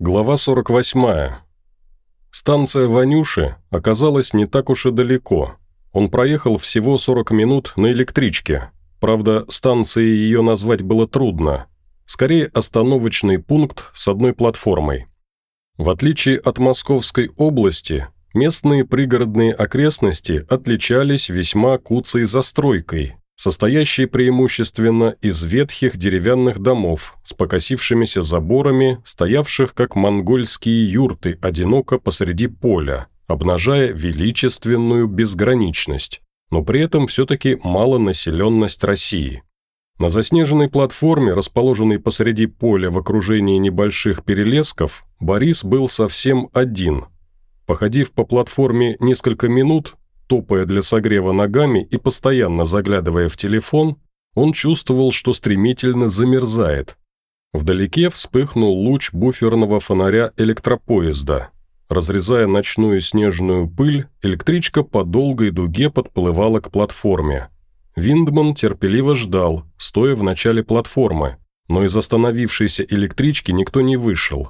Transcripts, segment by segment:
Глава 48. Станция Ванюши оказалась не так уж и далеко. Он проехал всего 40 минут на электричке. Правда, станцией ее назвать было трудно. Скорее, остановочный пункт с одной платформой. В отличие от Московской области, местные пригородные окрестности отличались весьма куцей застройкой, состоящий преимущественно из ветхих деревянных домов с покосившимися заборами, стоявших как монгольские юрты одиноко посреди поля, обнажая величественную безграничность, но при этом все-таки малонаселенность России. На заснеженной платформе, расположенной посреди поля в окружении небольших перелесков, Борис был совсем один. Походив по платформе несколько минут, Топая для согрева ногами и постоянно заглядывая в телефон, он чувствовал, что стремительно замерзает. Вдалеке вспыхнул луч буферного фонаря электропоезда. Разрезая ночную снежную пыль, электричка по долгой дуге подплывала к платформе. Виндман терпеливо ждал, стоя в начале платформы, но из остановившейся электрички никто не вышел.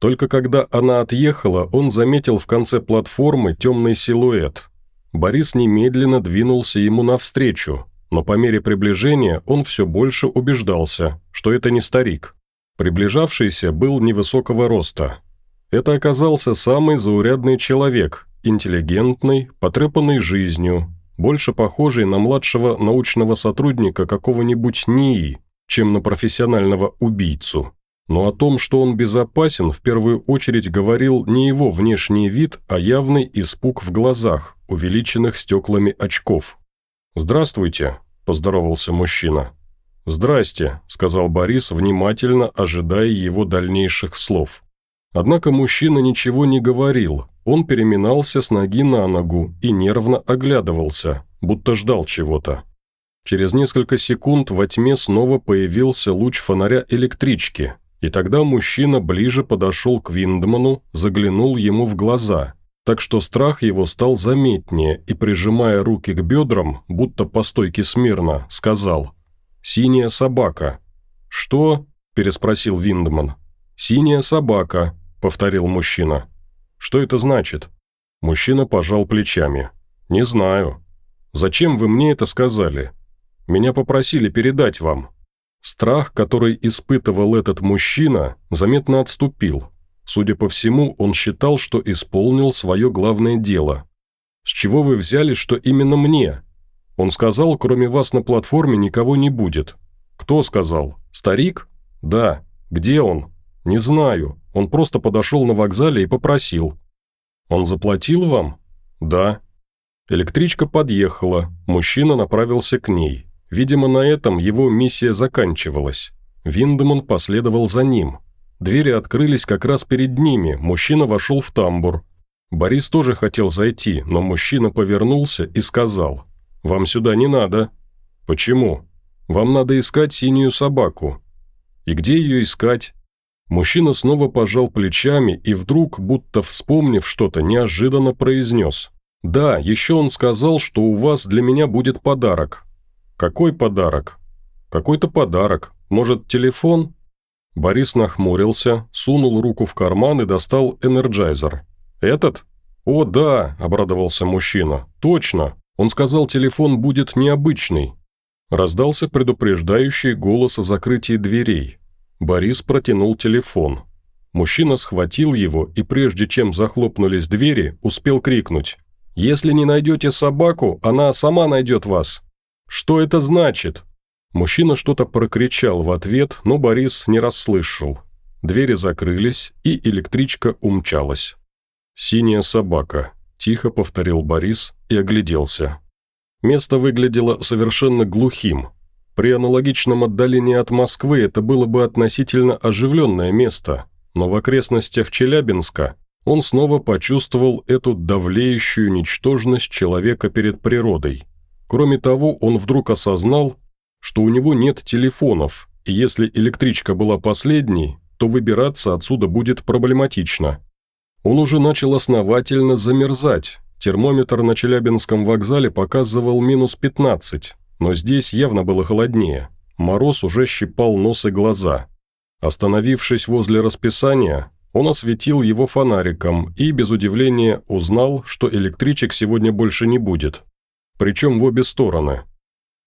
Только когда она отъехала, он заметил в конце платформы темный силуэт. Борис немедленно двинулся ему навстречу, но по мере приближения он все больше убеждался, что это не старик. Приближавшийся был невысокого роста. Это оказался самый заурядный человек, интеллигентный, потрепанный жизнью, больше похожий на младшего научного сотрудника какого-нибудь НИИ, чем на профессионального убийцу. Но о том, что он безопасен, в первую очередь говорил не его внешний вид, а явный испуг в глазах, увеличенных стеклами очков. «Здравствуйте», – поздоровался мужчина. «Здрасте», – сказал Борис, внимательно ожидая его дальнейших слов. Однако мужчина ничего не говорил, он переминался с ноги на ногу и нервно оглядывался, будто ждал чего-то. Через несколько секунд во тьме снова появился луч фонаря электрички, и тогда мужчина ближе подошел к Виндману, заглянул ему в глаза, так что страх его стал заметнее и, прижимая руки к бедрам, будто по стойке смирно, сказал «Синяя собака». «Что?» – переспросил Виндман. «Синяя собака», – повторил мужчина. «Что это значит?» Мужчина пожал плечами. «Не знаю. Зачем вы мне это сказали? Меня попросили передать вам». Страх, который испытывал этот мужчина, заметно отступил. Судя по всему, он считал, что исполнил свое главное дело. «С чего вы взяли, что именно мне?» Он сказал, кроме вас на платформе никого не будет. «Кто сказал? Старик?» «Да. Где он?» «Не знаю. Он просто подошел на вокзале и попросил». «Он заплатил вам?» «Да». Электричка подъехала, мужчина направился к ней. Видимо, на этом его миссия заканчивалась. Виндеман последовал за ним. Двери открылись как раз перед ними, мужчина вошел в тамбур. Борис тоже хотел зайти, но мужчина повернулся и сказал, «Вам сюда не надо». «Почему?» «Вам надо искать синюю собаку». «И где ее искать?» Мужчина снова пожал плечами и вдруг, будто вспомнив что-то, неожиданно произнес. «Да, еще он сказал, что у вас для меня будет подарок. «Какой подарок?» «Какой-то подарок. Может, телефон?» Борис нахмурился, сунул руку в карман и достал энерджайзер. «Этот?» «О, да!» – обрадовался мужчина. «Точно! Он сказал, телефон будет необычный». Раздался предупреждающий голос о закрытии дверей. Борис протянул телефон. Мужчина схватил его и прежде чем захлопнулись двери, успел крикнуть. «Если не найдете собаку, она сама найдет вас!» «Что это значит?» Мужчина что-то прокричал в ответ, но Борис не расслышал. Двери закрылись, и электричка умчалась. «Синяя собака», – тихо повторил Борис и огляделся. Место выглядело совершенно глухим. При аналогичном отдалении от Москвы это было бы относительно оживленное место, но в окрестностях Челябинска он снова почувствовал эту давлеющую ничтожность человека перед природой – Кроме того, он вдруг осознал, что у него нет телефонов, и если электричка была последней, то выбираться отсюда будет проблематично. Он уже начал основательно замерзать. Термометр на Челябинском вокзале показывал минус 15, но здесь явно было холоднее. Мороз уже щипал нос и глаза. Остановившись возле расписания, Он осветил его фонариком и, без удивления, узнал, что электричек сегодня больше не будет. Причем в обе стороны.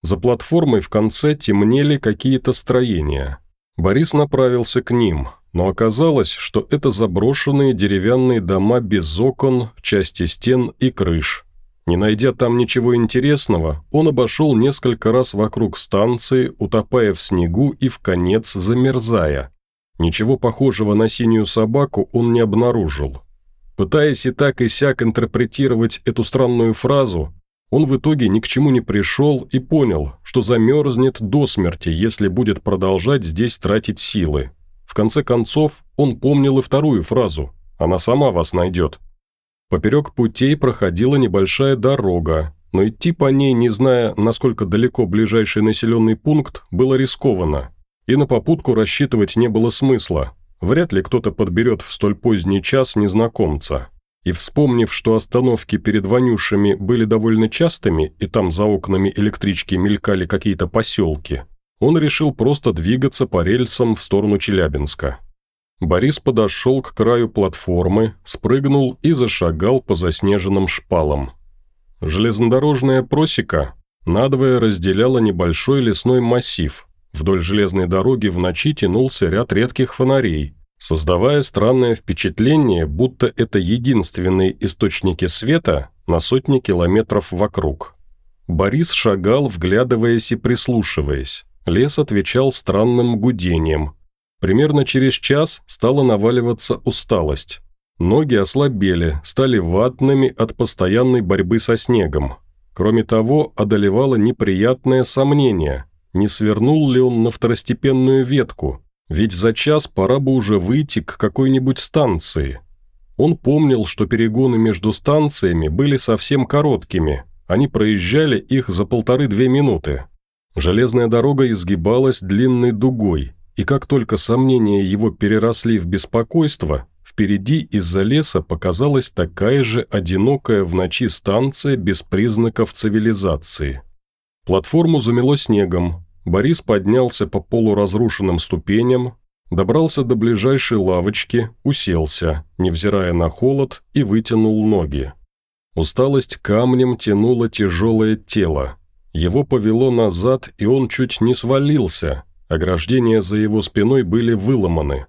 За платформой в конце темнели какие-то строения. Борис направился к ним, но оказалось, что это заброшенные деревянные дома без окон, части стен и крыш. Не найдя там ничего интересного, он обошел несколько раз вокруг станции, утопая в снегу и в конец замерзая – Ничего похожего на синюю собаку он не обнаружил. Пытаясь и так и сяк интерпретировать эту странную фразу, он в итоге ни к чему не пришел и понял, что замерзнет до смерти, если будет продолжать здесь тратить силы. В конце концов, он помнил и вторую фразу «Она сама вас найдет». Поперек путей проходила небольшая дорога, но идти по ней, не зная, насколько далеко ближайший населенный пункт, было рискованно – и на попутку рассчитывать не было смысла. Вряд ли кто-то подберет в столь поздний час незнакомца. И вспомнив, что остановки перед Ванюшами были довольно частыми, и там за окнами электрички мелькали какие-то поселки, он решил просто двигаться по рельсам в сторону Челябинска. Борис подошел к краю платформы, спрыгнул и зашагал по заснеженным шпалам. Железнодорожная просека надвое разделяла небольшой лесной массив, Вдоль железной дороги в ночи тянулся ряд редких фонарей, создавая странное впечатление, будто это единственные источники света на сотни километров вокруг. Борис шагал, вглядываясь и прислушиваясь. Лес отвечал странным гудением. Примерно через час стала наваливаться усталость. Ноги ослабели, стали ватными от постоянной борьбы со снегом. Кроме того, одолевало неприятное сомнение – не свернул ли он на второстепенную ветку, ведь за час пора бы уже выйти к какой-нибудь станции. Он помнил, что перегоны между станциями были совсем короткими, они проезжали их за полторы-две минуты. Железная дорога изгибалась длинной дугой, и как только сомнения его переросли в беспокойство, впереди из-за леса показалась такая же одинокая в ночи станция без признаков цивилизации. Платформу замело снегом, Борис поднялся по полуразрушенным ступеням, добрался до ближайшей лавочки, уселся, невзирая на холод, и вытянул ноги. Усталость камнем тянула тяжелое тело. Его повело назад, и он чуть не свалился. Ограждения за его спиной были выломаны.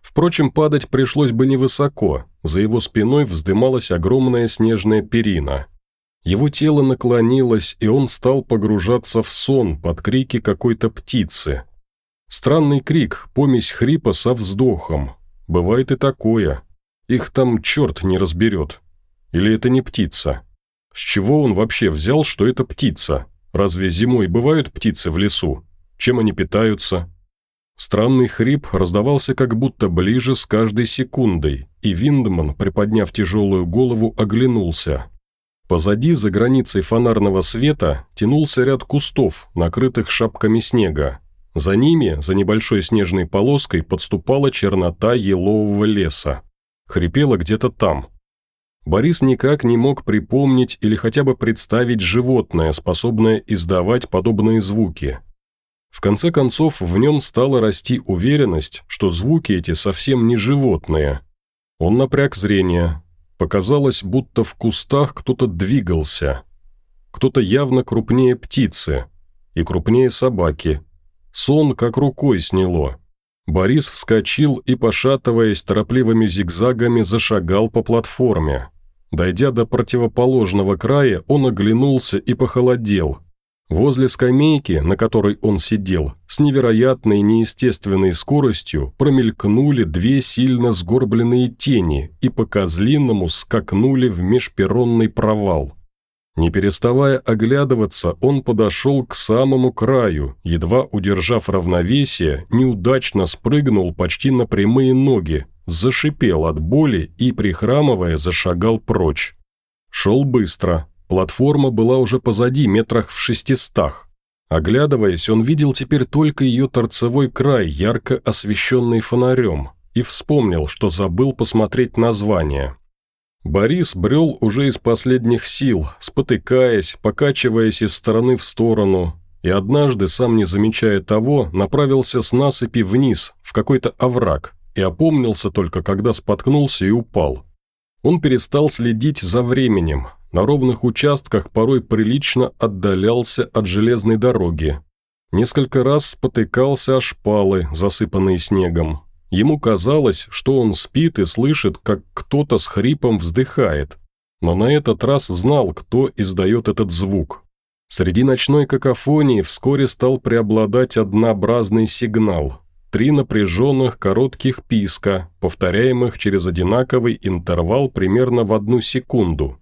Впрочем, падать пришлось бы невысоко. За его спиной вздымалась огромная снежная перина – его тело наклонилось, и он стал погружаться в сон под крики какой-то птицы. Странный крик, помесь хрипа со вздохом. Бывает и такое. Их там черт не разберет. Или это не птица? С чего он вообще взял, что это птица? Разве зимой бывают птицы в лесу? Чем они питаются? Странный хрип раздавался как будто ближе с каждой секундой, и Виндман, приподняв тяжелую голову, оглянулся. Позади, за границей фонарного света, тянулся ряд кустов, накрытых шапками снега. За ними, за небольшой снежной полоской, подступала чернота елового леса. Хрипело где-то там. Борис никак не мог припомнить или хотя бы представить животное, способное издавать подобные звуки. В конце концов, в нем стала расти уверенность, что звуки эти совсем не животные. Он напряг зрение, Показалось, будто в кустах кто-то двигался. Кто-то явно крупнее птицы и крупнее собаки. Сон как рукой сняло. Борис вскочил и, пошатываясь торопливыми зигзагами, зашагал по платформе. Дойдя до противоположного края, он оглянулся и похолодел. Возле скамейки, на которой он сидел, с невероятной неестественной скоростью промелькнули две сильно сгорбленные тени и по-козлиному скакнули в межперронный провал. Не переставая оглядываться, он подошел к самому краю, едва удержав равновесие, неудачно спрыгнул почти на прямые ноги, зашипел от боли и, прихрамывая, зашагал прочь. Шел быстро, Платформа была уже позади, метрах в шестистах. Оглядываясь, он видел теперь только ее торцевой край, ярко освещенный фонарем, и вспомнил, что забыл посмотреть название. Борис брел уже из последних сил, спотыкаясь, покачиваясь из стороны в сторону, и однажды, сам не замечая того, направился с насыпи вниз, в какой-то овраг, и опомнился только, когда споткнулся и упал. Он перестал следить за временем, на ровных участках порой прилично отдалялся от железной дороги. Несколько раз спотыкался о шпалы, засыпанные снегом. Ему казалось, что он спит и слышит, как кто-то с хрипом вздыхает, но на этот раз знал, кто издает этот звук. Среди ночной какофонии вскоре стал преобладать однообразный сигнал. Три напряженных коротких писка, повторяемых через одинаковый интервал примерно в одну секунду.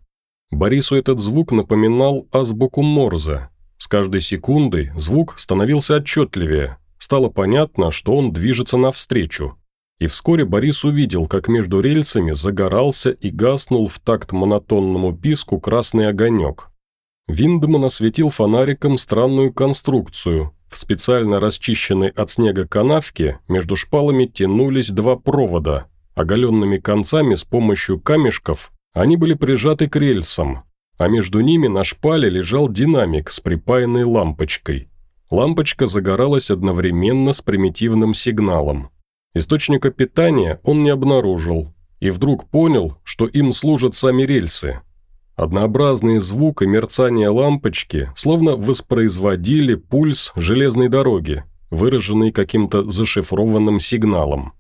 Борису этот звук напоминал азбуку Морзе. С каждой секундой звук становился отчетливее. Стало понятно, что он движется навстречу. И вскоре Борис увидел, как между рельсами загорался и гаснул в такт монотонному писку красный огонек. Виндман осветил фонариком странную конструкцию. В специально расчищенной от снега канавке между шпалами тянулись два провода. Оголенными концами с помощью камешков они были прижаты к рельсам, а между ними на шпале лежал динамик с припаянной лампочкой. Лампочка загоралась одновременно с примитивным сигналом. Источника питания он не обнаружил и вдруг понял, что им служат сами рельсы. Однообразный звук и мерцание лампочки словно воспроизводили пульс железной дороги, выраженный каким-то зашифрованным сигналом.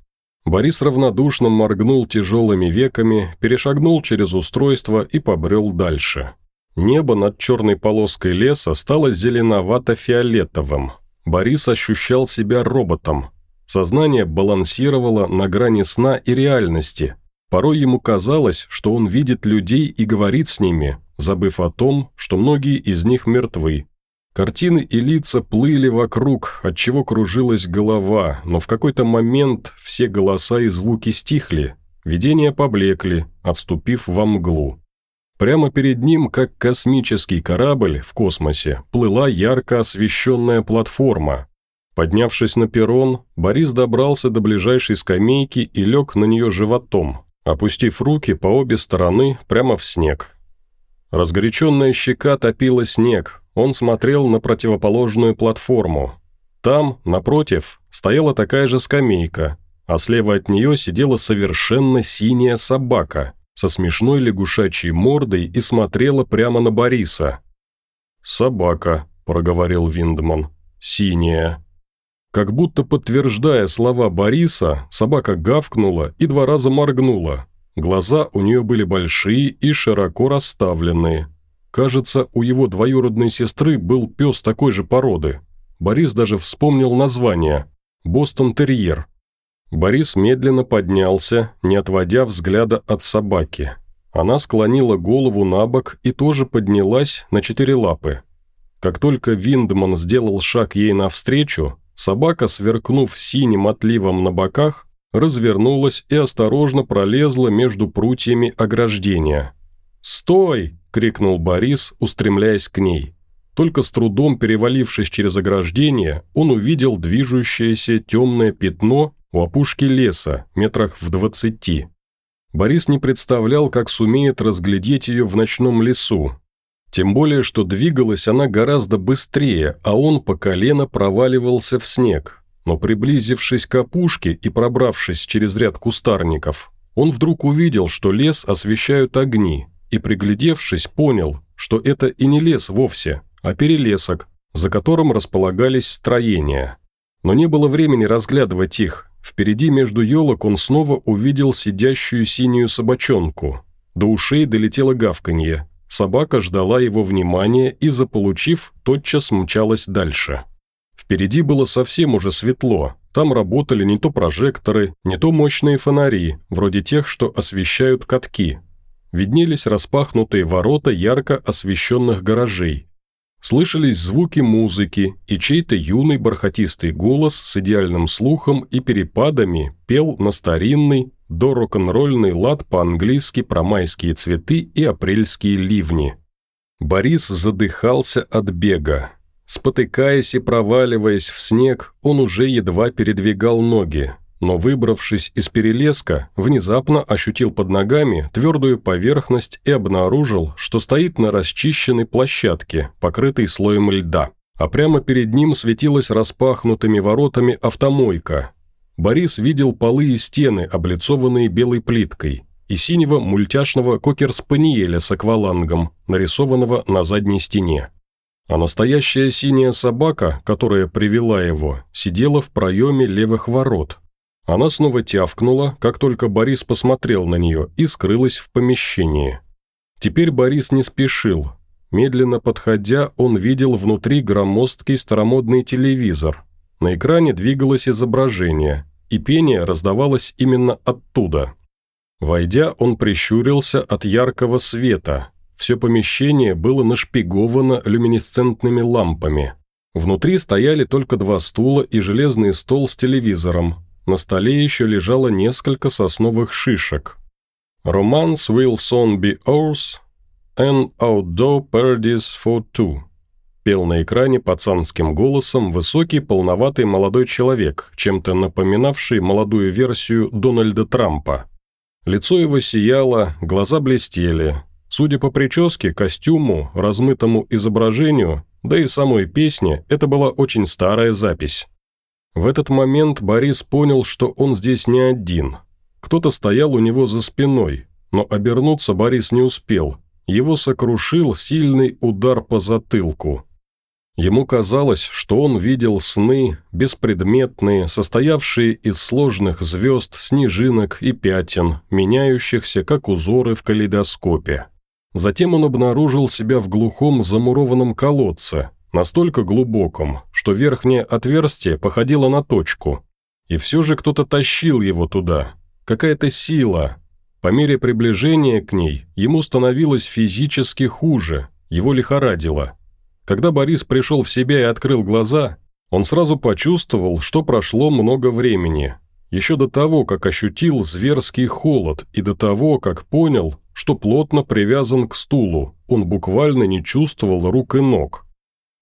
Борис равнодушно моргнул тяжелыми веками, перешагнул через устройство и побрел дальше. Небо над черной полоской леса стало зеленовато-фиолетовым. Борис ощущал себя роботом. Сознание балансировало на грани сна и реальности. Порой ему казалось, что он видит людей и говорит с ними, забыв о том, что многие из них мертвы, Картины и лица плыли вокруг, отчего кружилась голова, но в какой-то момент все голоса и звуки стихли, видения поблекли, отступив во мглу. Прямо перед ним, как космический корабль в космосе, плыла ярко освещенная платформа. Поднявшись на перрон, Борис добрался до ближайшей скамейки и лег на нее животом, опустив руки по обе стороны прямо в снег. Разгоряченная щека топила снег, он смотрел на противоположную платформу. Там, напротив, стояла такая же скамейка, а слева от нее сидела совершенно синяя собака со смешной лягушачьей мордой и смотрела прямо на Бориса. «Собака», – проговорил Виндман, – «синяя». Как будто подтверждая слова Бориса, собака гавкнула и два раза моргнула. Глаза у нее были большие и широко расставленные, Кажется, у его двоюродной сестры был пес такой же породы. Борис даже вспомнил название – «Бостон-терьер». Борис медленно поднялся, не отводя взгляда от собаки. Она склонила голову на бок и тоже поднялась на четыре лапы. Как только Виндман сделал шаг ей навстречу, собака, сверкнув синим отливом на боках, развернулась и осторожно пролезла между прутьями ограждения. «Стой!» – крикнул Борис, устремляясь к ней. Только с трудом перевалившись через ограждение, он увидел движущееся темное пятно у опушки леса, метрах в двадцати. Борис не представлял, как сумеет разглядеть ее в ночном лесу. Тем более, что двигалась она гораздо быстрее, а он по колено проваливался в снег. Но приблизившись к опушке и пробравшись через ряд кустарников, он вдруг увидел, что лес освещают огни, и, приглядевшись, понял, что это и не лес вовсе, а перелесок, за которым располагались строения. Но не было времени разглядывать их. Впереди между елок он снова увидел сидящую синюю собачонку. До ушей долетело гавканье. Собака ждала его внимания и, заполучив, тотчас мчалась дальше. Впереди было совсем уже светло. Там работали не то прожекторы, не то мощные фонари, вроде тех, что освещают катки, виднелись распахнутые ворота ярко освещенных гаражей. Слышались звуки музыки, и чей-то юный бархатистый голос с идеальным слухом и перепадами пел на старинный, до рок-н-ролльный лад по-английски про майские цветы и апрельские ливни. Борис задыхался от бега. Спотыкаясь и проваливаясь в снег, он уже едва передвигал ноги, но, выбравшись из перелеска, внезапно ощутил под ногами твердую поверхность и обнаружил, что стоит на расчищенной площадке, покрытой слоем льда, а прямо перед ним светилась распахнутыми воротами автомойка. Борис видел полы и стены, облицованные белой плиткой, и синего мультяшного кокер-спаниеля с аквалангом, нарисованного на задней стене. А настоящая синяя собака, которая привела его, сидела в проеме левых ворот. Она снова тявкнула, как только Борис посмотрел на нее, и скрылась в помещении. Теперь Борис не спешил. Медленно подходя, он видел внутри громоздкий старомодный телевизор. На экране двигалось изображение, и пение раздавалось именно оттуда. Войдя, он прищурился от яркого света. Все помещение было нашпиговано люминесцентными лампами. Внутри стояли только два стула и железный стол с телевизором. На столе еще лежало несколько сосновых шишек. «Romance will soon be ours and outdoor paradise for two», Пел на экране пацанским голосом высокий полноватый молодой человек, чем-то напоминавший молодую версию Дональда Трампа. Лицо его сияло, глаза блестели. Судя по прическе, костюму, размытому изображению, да и самой песне, это была очень старая запись. В этот момент Борис понял, что он здесь не один. Кто-то стоял у него за спиной, но обернуться Борис не успел. Его сокрушил сильный удар по затылку. Ему казалось, что он видел сны, беспредметные, состоявшие из сложных звезд, снежинок и пятен, меняющихся, как узоры в калейдоскопе. Затем он обнаружил себя в глухом замурованном колодце, настолько глубоком, что верхнее отверстие походило на точку. И все же кто-то тащил его туда. Какая-то сила. По мере приближения к ней ему становилось физически хуже, его лихорадило – когда Борис пришел в себя и открыл глаза, он сразу почувствовал, что прошло много времени. Еще до того, как ощутил зверский холод, и до того, как понял, что плотно привязан к стулу, он буквально не чувствовал рук и ног.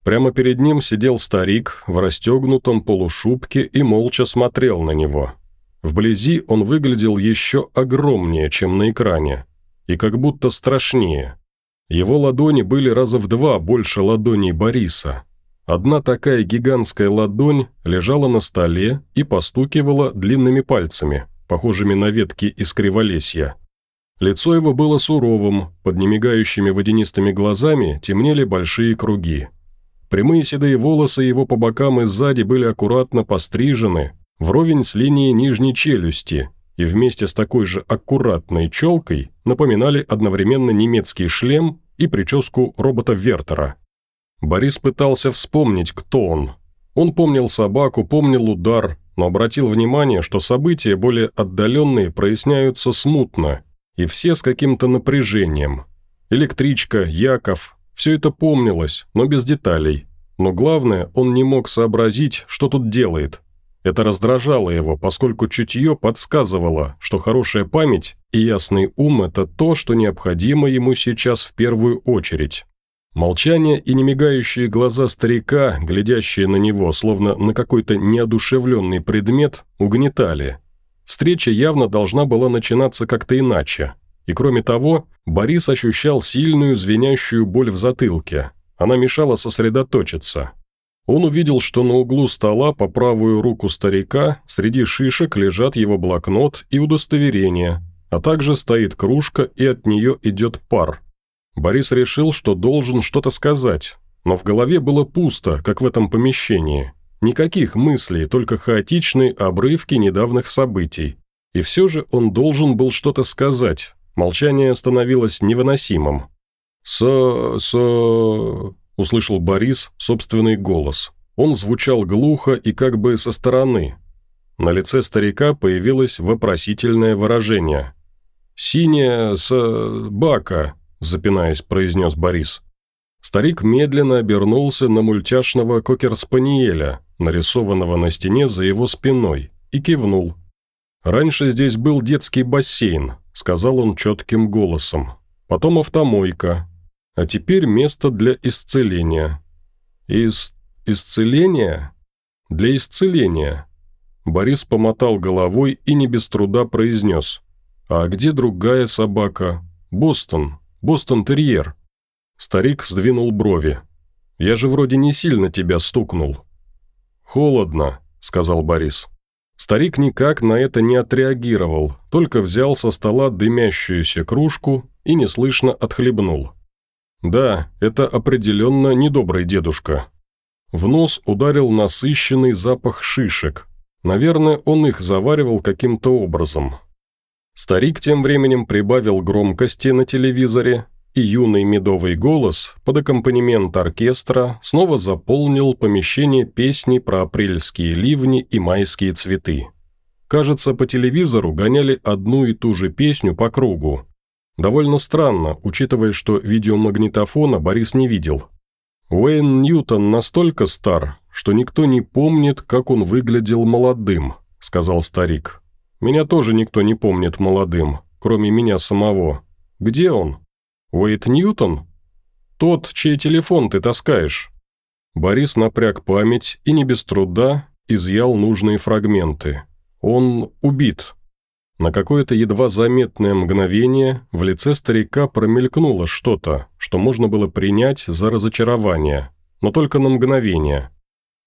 Прямо перед ним сидел старик в расстегнутом полушубке и молча смотрел на него. Вблизи он выглядел еще огромнее, чем на экране, и как будто страшнее. Его ладони были раза в два больше ладоней Бориса. Одна такая гигантская ладонь лежала на столе и постукивала длинными пальцами, похожими на ветки из криволесья. Лицо его было суровым, под немигающими водянистыми глазами темнели большие круги. Прямые седые волосы его по бокам и сзади были аккуратно пострижены, вровень с линией нижней челюсти, и вместе с такой же аккуратной челкой напоминали одновременно немецкий шлем и прическу робота Вертера. Борис пытался вспомнить, кто он. Он помнил собаку, помнил удар, но обратил внимание, что события более отдаленные проясняются смутно, и все с каким-то напряжением. Электричка, Яков – все это помнилось, но без деталей. Но главное, он не мог сообразить, что тут делает – это раздражало его, поскольку чутье подсказывало, что хорошая память и ясный ум – это то, что необходимо ему сейчас в первую очередь. Молчание и немигающие глаза старика, глядящие на него, словно на какой-то неодушевленный предмет, угнетали. Встреча явно должна была начинаться как-то иначе. И кроме того, Борис ощущал сильную звенящую боль в затылке. Она мешала сосредоточиться. Он увидел, что на углу стола по правую руку старика среди шишек лежат его блокнот и удостоверение, а также стоит кружка и от нее идет пар. Борис решил, что должен что-то сказать, но в голове было пусто, как в этом помещении. Никаких мыслей, только хаотичные обрывки недавних событий. И все же он должен был что-то сказать. Молчание становилось невыносимым. «Со-со...» услышал Борис собственный голос. Он звучал глухо и как бы со стороны. На лице старика появилось вопросительное выражение. «Синяя собака», – запинаясь, произнес Борис. Старик медленно обернулся на мультяшного кокер-спаниеля, нарисованного на стене за его спиной, и кивнул. «Раньше здесь был детский бассейн», – сказал он четким голосом. «Потом автомойка, а теперь место для исцеления. Ис... исцеления? Для исцеления. Борис помотал головой и не без труда произнес. «А где другая собака? Бостон. Бостон-терьер». Старик сдвинул брови. «Я же вроде не сильно тебя стукнул». «Холодно», — сказал Борис. Старик никак на это не отреагировал, только взял со стола дымящуюся кружку и неслышно отхлебнул. Да, это определенно недобрый дедушка. В нос ударил насыщенный запах шишек. Наверное, он их заваривал каким-то образом. Старик тем временем прибавил громкости на телевизоре, и юный медовый голос под аккомпанемент оркестра снова заполнил помещение песни про апрельские ливни и майские цветы. Кажется, по телевизору гоняли одну и ту же песню по кругу. Довольно странно, учитывая, что видеомагнитофона Борис не видел. Уэйн Ньютон настолько стар, что никто не помнит, как он выглядел молодым, сказал старик. Меня тоже никто не помнит молодым, кроме меня самого. Где он? Уэйт Ньютон? Тот, чей телефон ты таскаешь?» Борис напряг память и не без труда изъял нужные фрагменты. Он убит. На какое-то едва заметное мгновение в лице старика промелькнуло что-то, что можно было принять за разочарование, но только на мгновение.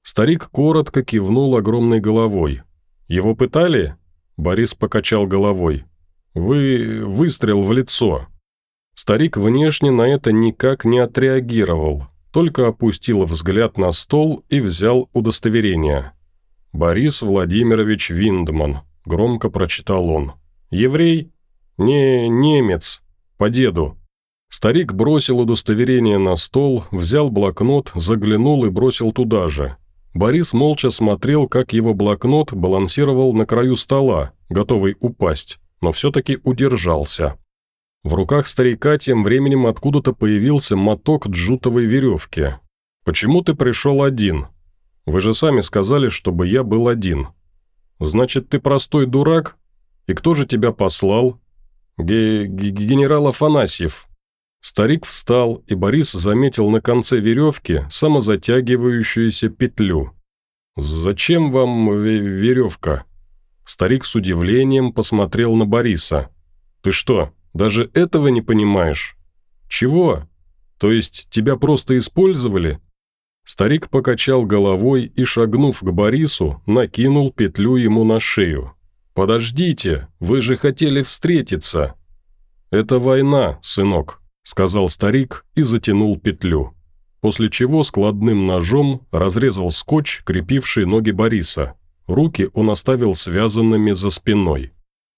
Старик коротко кивнул огромной головой. «Его пытали?» Борис покачал головой. «Вы... выстрел в лицо. Старик внешне на это никак не отреагировал, только опустил взгляд на стол и взял удостоверение. «Борис Владимирович Виндман», – громко прочитал он. «Еврей? Не, немец. По деду». Старик бросил удостоверение на стол, взял блокнот, заглянул и бросил туда же. Борис молча смотрел, как его блокнот балансировал на краю стола, готовый упасть, но все-таки удержался. В руках старика тем временем откуда-то появился моток джутовой веревки. «Почему ты пришел один? Вы же сами сказали, чтобы я был один. Значит, ты простой дурак? И кто же тебя послал?» Ге -ге «Генерал Афанасьев». Старик встал, и Борис заметил на конце веревки самозатягивающуюся петлю. «Зачем вам веревка?» Старик с удивлением посмотрел на Бориса. «Ты что, даже этого не понимаешь? Чего? То есть тебя просто использовали?» Старик покачал головой и, шагнув к Борису, накинул петлю ему на шею. «Подождите, вы же хотели встретиться!» «Это война, сынок», – сказал старик и затянул петлю. После чего складным ножом разрезал скотч, крепивший ноги Бориса. Руки он оставил связанными за спиной.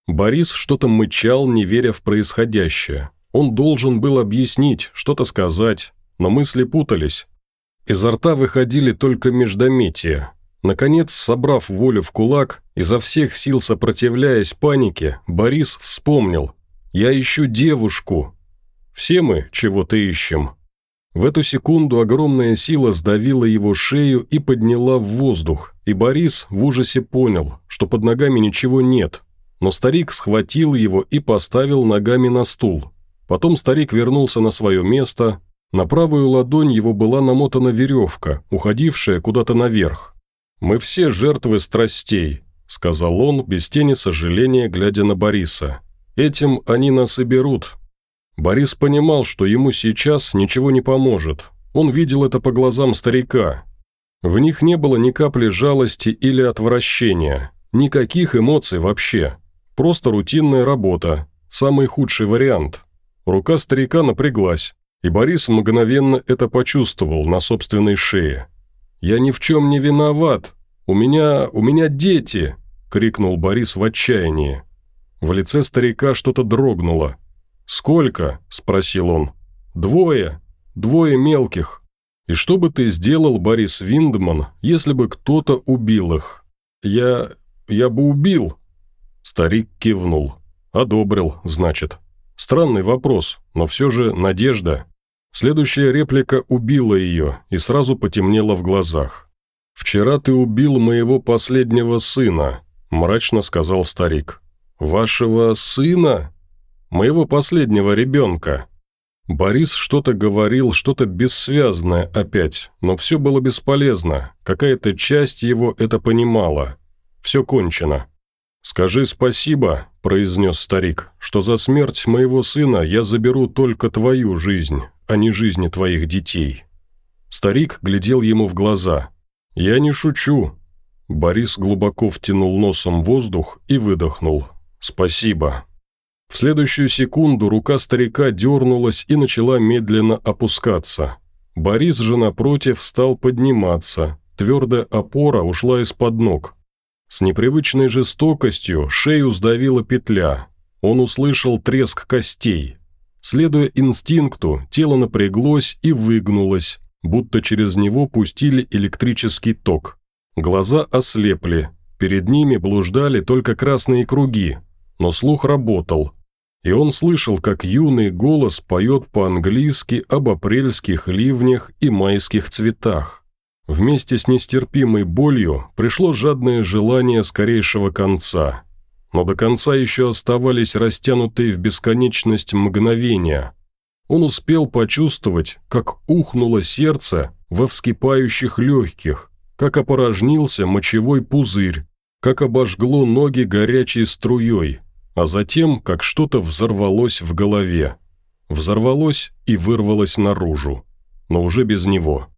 Борис что-то мычал, не веря в происходящее. Он должен был объяснить, что-то сказать, но мысли путались. Изо рта выходили только междометия. Наконец, собрав волю в кулак, изо всех сил сопротивляясь панике, Борис вспомнил. «Я ищу девушку». «Все мы чего-то ищем». В эту секунду огромная сила сдавила его шею и подняла в воздух, и Борис в ужасе понял, что под ногами ничего нет, но старик схватил его и поставил ногами на стул. Потом старик вернулся на свое место. На правую ладонь его была намотана веревка, уходившая куда-то наверх. «Мы все жертвы страстей», – сказал он, без тени сожаления, глядя на Бориса. «Этим они нас и берут». Борис понимал, что ему сейчас ничего не поможет. Он видел это по глазам старика. В них не было ни капли жалости или отвращения, никаких эмоций вообще. Просто рутинная работа, самый худший вариант. Рука старика напряглась, и Борис мгновенно это почувствовал на собственной шее. «Я ни в чем не виноват. У меня... у меня дети!» – крикнул Борис в отчаянии. В лице старика что-то дрогнуло. «Сколько?» – спросил он. «Двое. Двое мелких. И что бы ты сделал, Борис Виндман, если бы кто-то убил их? Я... я бы убил, Старик кивнул. «Одобрил, значит. Странный вопрос, но все же надежда». Следующая реплика убила ее и сразу потемнело в глазах. «Вчера ты убил моего последнего сына», – мрачно сказал старик. «Вашего сына? Моего последнего ребенка». Борис что-то говорил, что-то бессвязное опять, но все было бесполезно, какая-то часть его это понимала. Все кончено. «Скажи спасибо», – произнес старик, – «что за смерть моего сына я заберу только твою жизнь, а не жизни твоих детей». Старик глядел ему в глаза. «Я не шучу. Борис глубоко втянул носом воздух и выдохнул. «Спасибо». В следующую секунду рука старика дернулась и начала медленно опускаться. Борис же, напротив, стал подниматься. Твердая опора ушла из-под ног. С непривычной жестокостью шею сдавила петля. Он услышал треск костей. Следуя инстинкту, тело напряглось и выгнулось, будто через него пустили электрический ток. Глаза ослепли, перед ними блуждали только красные круги, но слух работал, и он слышал, как юный голос поет по-английски об апрельских ливнях и майских цветах. Вместе с нестерпимой болью пришло жадное желание скорейшего конца. Но до конца еще оставались растянутые в бесконечность мгновения. Он успел почувствовать, как ухнуло сердце во вскипающих легких, как опорожнился мочевой пузырь, как обожгло ноги горячей струей, а затем, как что-то взорвалось в голове. Взорвалось и вырвалось наружу, но уже без него.